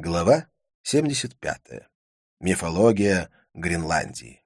Глава 75. Мифология Гренландии.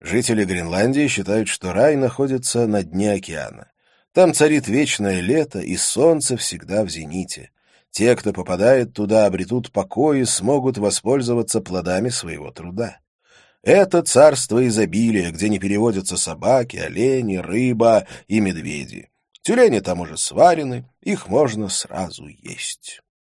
Жители Гренландии считают, что рай находится на дне океана. Там царит вечное лето, и солнце всегда в зените. Те, кто попадает туда, обретут покой и смогут воспользоваться плодами своего труда. Это царство изобилия, где не переводятся собаки, олени, рыба и медведи. Тюлени там уже сварены, их можно сразу есть.